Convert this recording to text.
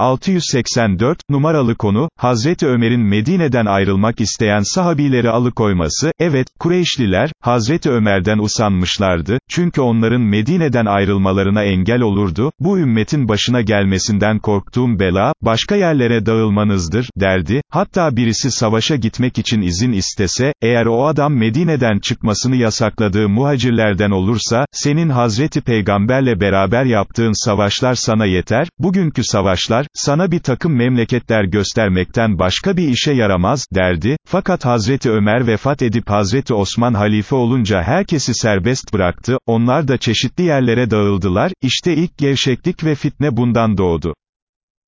684, numaralı konu, Hazreti Ömer'in Medine'den ayrılmak isteyen sahabileri alıkoyması, evet, Kureyşliler, Hazreti Ömer'den usanmışlardı, çünkü onların Medine'den ayrılmalarına engel olurdu, bu ümmetin başına gelmesinden korktuğum bela, başka yerlere dağılmanızdır, derdi, hatta birisi savaşa gitmek için izin istese, eğer o adam Medine'den çıkmasını yasakladığı muhacirlerden olursa, senin Hazreti Peygamberle beraber yaptığın savaşlar sana yeter, bugünkü savaşlar, sana bir takım memleketler göstermekten başka bir işe yaramaz, derdi, fakat Hazreti Ömer vefat edip Hazreti Osman halife olunca herkesi serbest bıraktı, onlar da çeşitli yerlere dağıldılar, işte ilk gevşeklik ve fitne bundan doğdu.